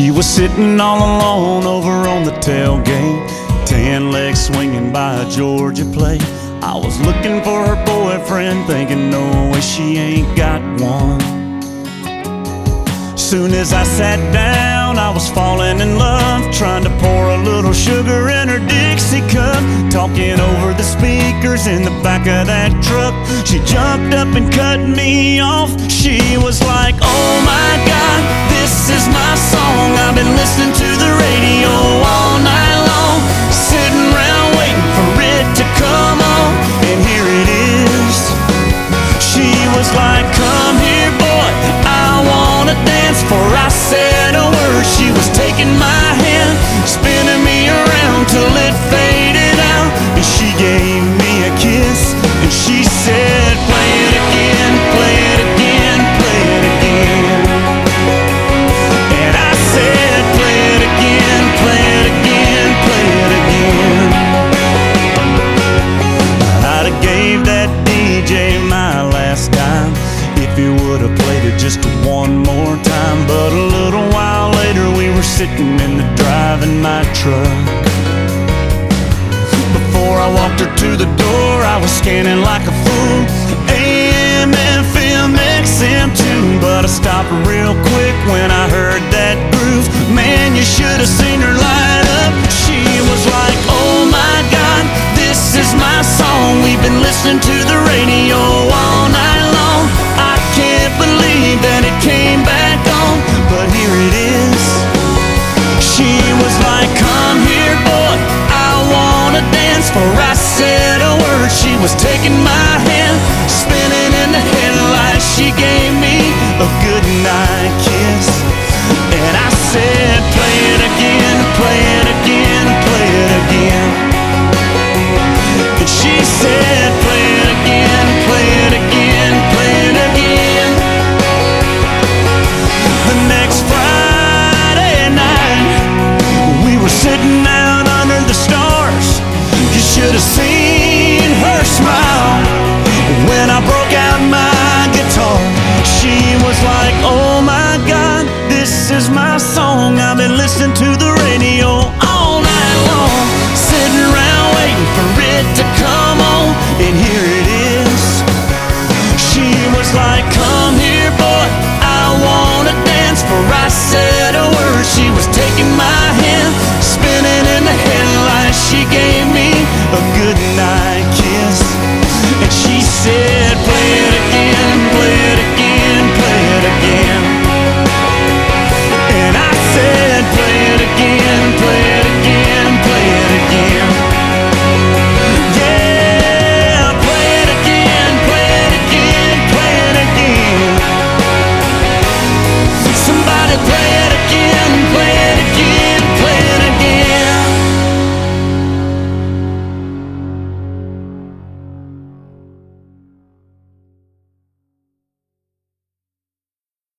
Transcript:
She was sitting all alone over on the tailgate, tan legs swinging by a Georgia plate. I was looking for her boyfriend, thinking, no way she ain't got one. Soon as I sat down, I was falling in love, trying to pour a little sugar in her Dixie cup, talking over the speakers in the back of that truck. She jumped up and cut me off. She was like, Oh my God, this is my song. Been listening to the radio all night long, sitting around waiting for it to come on, and here it is. She was like, Come here, boy, I wanna dance. I said a word, she was taking my hand, spinning me around till it faded out. And she gave me a kiss, and she said, more time. But a little while later, we were sitting in the driving my truck. Before I walked her to the door, I was scanning like a fool. AM, FM, XM too, but I stopped real quick when I heard that groove. Man, you should have seen her light up. She was like, Oh my God, this is my song. We've been listening to the radio before I said a word, she was taking my hand, spinning in the headlights. She gave me a goodnight kiss. And I said, play it again, play it again, play it again. And she said, play it again, play it again, play it again. The next Friday night, we were sitting out under the stars should have seen